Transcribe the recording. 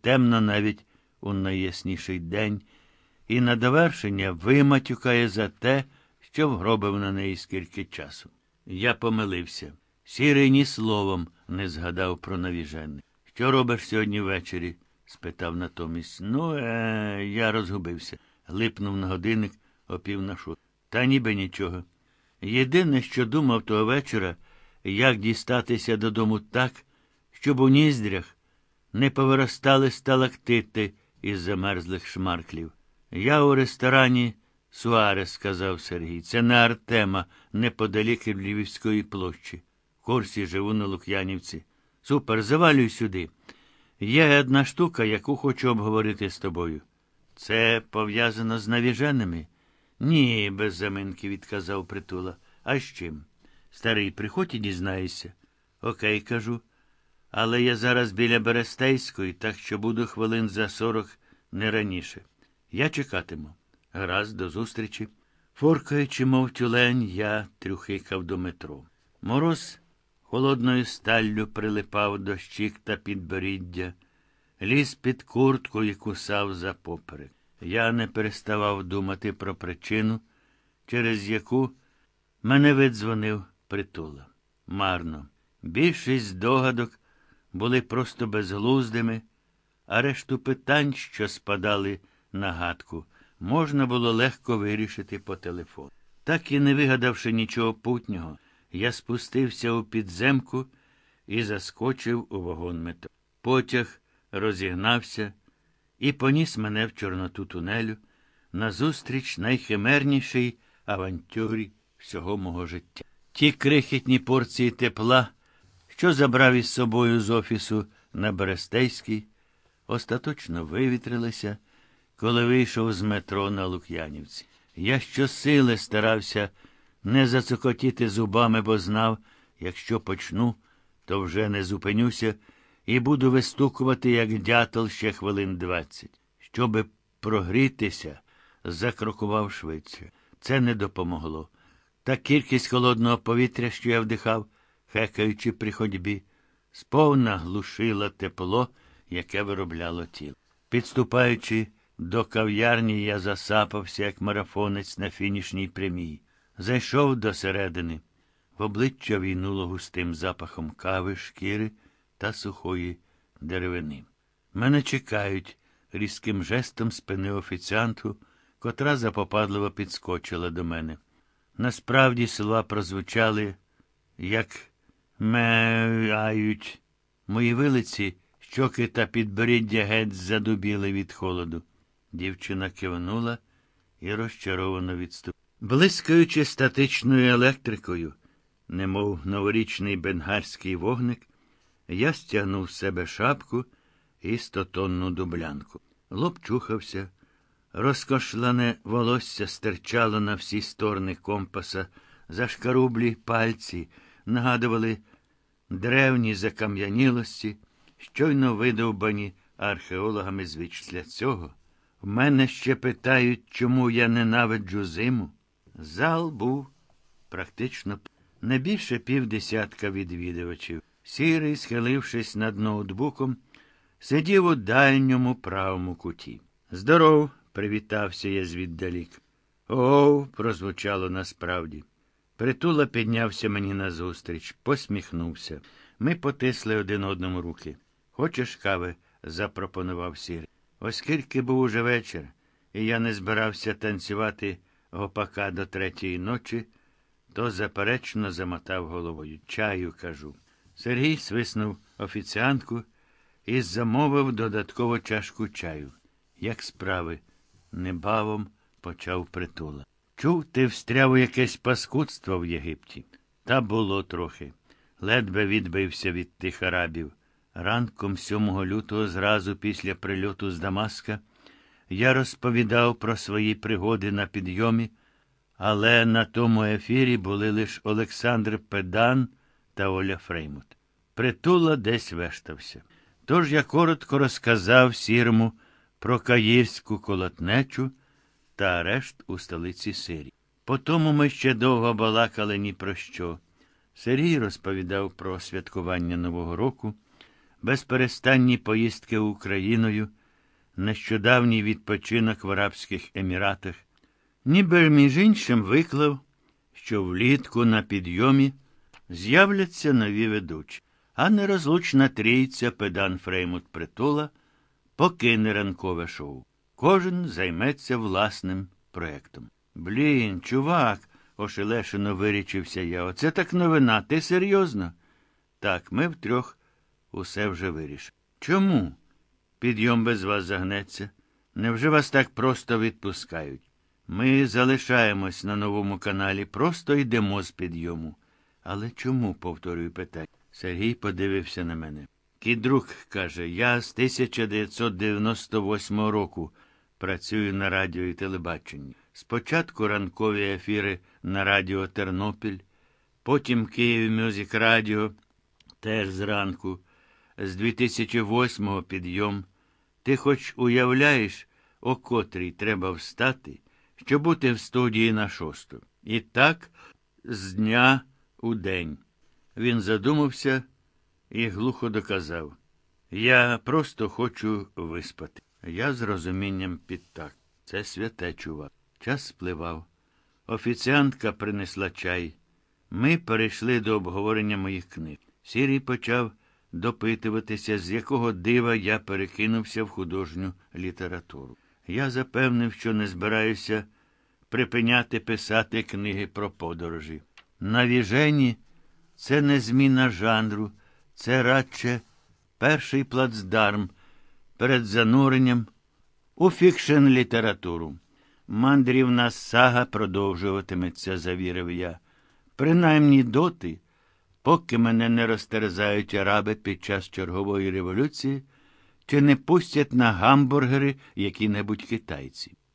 темно навіть у найясніший день, і на довершення виматюкає за те, що вгробив на неї скільки часу. Я помилився. Сірий ні словом не згадав про навіжене. Що робиш сьогодні ввечері? спитав натомість. Ну, е, я розгубився. Липнув на годинник, опів на шут. Та ніби нічого. Єдине, що думав того вечора, як дістатися додому так, щоб у ніздрях не повиростали сталактити із замерзлих шмарклів. Я у ресторані Суарес, сказав Сергій. Це не Артема, неподалік Львівської площі. В курсі живу на Лук'янівці. Супер, завалюй сюди. Є одна штука, яку хочу обговорити з тобою. Це пов'язано з навіженими? Ні, без заминки відказав притула. А з чим? Старий, приходь і дізнаєшся. Окей, кажу. Але я зараз біля Берестейської, так що буду хвилин за сорок не раніше. Я чекатиму. Гаразд, до зустрічі. Форкаючи, мов тюлень, я трюхикав до метро. Мороз холодною сталлю прилипав до щік та підборіддя, ліз під куртку і кусав за поперек. Я не переставав думати про причину, через яку мене видзвонив притула. Марно. Більшість догадок були просто безглуздими, а решту питань, що спадали на гадку, можна було легко вирішити по телефону. Так і не вигадавши нічого путнього, я спустився у підземку і заскочив у вагон метро. Потяг розігнався і поніс мене в Чорноту тунелю назустріч найхимернішій авантюрі всього мого життя. Ті крихітні порції тепла, що забрав із собою з офісу на Берестейській, остаточно вивітрилися, коли вийшов з метро на Лук'янівці. Я щосили старався не зацокотіти зубами, бо знав, якщо почну, то вже не зупинюся і буду вистукувати, як дятел, ще хвилин двадцять. Щоби прогрітися, закрокував швидше. Це не допомогло. Та кількість холодного повітря, що я вдихав, хекаючи при ходьбі, сповна глушила тепло, яке виробляло тіло. Підступаючи до кав'ярні, я засапався, як марафонець на фінішній прямій. Зайшов до середини. В обличчя війнуло густим запахом кави, шкіри та сухої деревини. Мене чекають, різким жестом спинив офіціанту, котра запопадливо підскочила до мене. Насправді слова прозвучали, як меають. Мої вилиці, щоки та підборіддя геть задубіли від холоду. Дівчина кивнула і розчаровано відступила. Блискаючи статичною електрикою, немов новорічний бенгарський вогник, я стягнув з себе шапку і стотонну дублянку. Лоб чухався, розкошлане волосся стирчало на всі сторони компаса, зашкарублі пальці нагадували древні закам'янілості, щойно видовбані археологами звичля цього. В мене ще питають, чому я ненавиджу зиму. Зал був практично не більше півдесятка відвідувачів. Сірий, схилившись над ноутбуком, сидів у дальньому правому куті. Здоров, привітався я звіддалік. Оу, прозвучало насправді. Притула піднявся мені назустріч, посміхнувся. Ми потисли один одному руки. Хочеш кави? запропонував сірий. Оскільки був уже вечір, і я не збирався танцювати гопака до третьої ночі, то заперечно замотав головою. Чаю, кажу. Сергій свиснув офіціантку і замовив додаткову чашку чаю. Як справи, небавом почав притула. Чув, ти встряв у якесь паскудство в Єгипті. Та було трохи. Ледве відбився від тих арабів. Ранком 7 лютого, зразу після прильоту з Дамаска, я розповідав про свої пригоди на підйомі, але на тому ефірі були лише Олександр Педан та Оля Фреймут. Притула десь вештався. Тож я коротко розказав сірому про каїрську колотнечу та арешт у столиці Сирії. Потому ми ще довго балакали ні про що. Сергій розповідав про святкування Нового року. безперестанні поїздки Україною, нещодавній відпочинок в Арабських Еміратах, ніби між іншим виклав, що влітку на підйомі з'являться нові ведучі, а нерозлучна трійця педан Фреймут Притула покине ранкове шоу. Кожен займеться власним проектом. Блін, чувак, ошелешено вирічився я. Оце так новина. Ти серйозно? Так, ми втрьох усе вже вирішили. Чому? Підйом без вас загнеться. Невже вас так просто відпускають? Ми залишаємось на новому каналі, просто йдемо з підйому. Але чому, повторюю питання? Сергій подивився на мене. Кідрук каже, я з 1998 року працюю на радіо і телебаченні. Спочатку ранкові ефіри на радіо Тернопіль, потім Київ Мюзик Радіо, теж зранку, з 2008-го підйом. Ти хоч уявляєш, о котрій треба встати, щоб бути в студії на шосту. І так з дня у день. Він задумався і глухо доказав. Я просто хочу виспати. Я з розумінням підтак. Це святе чувак. Час спливав. Офіціантка принесла чай. Ми перейшли до обговорення моїх книг. Сірій почав допитуватися, з якого дива я перекинувся в художню літературу. Я запевнив, що не збираюся припиняти писати книги про подорожі. Навіжені це не зміна жанру, це радше перший плацдарм перед зануренням у фікшн літературу. Мандрівна сага продовжуватиметься, завірив я. Принаймні доти, поки мене не розтерзають араби під час чергової революції, чи не пустять на гамбургери які-небудь китайці.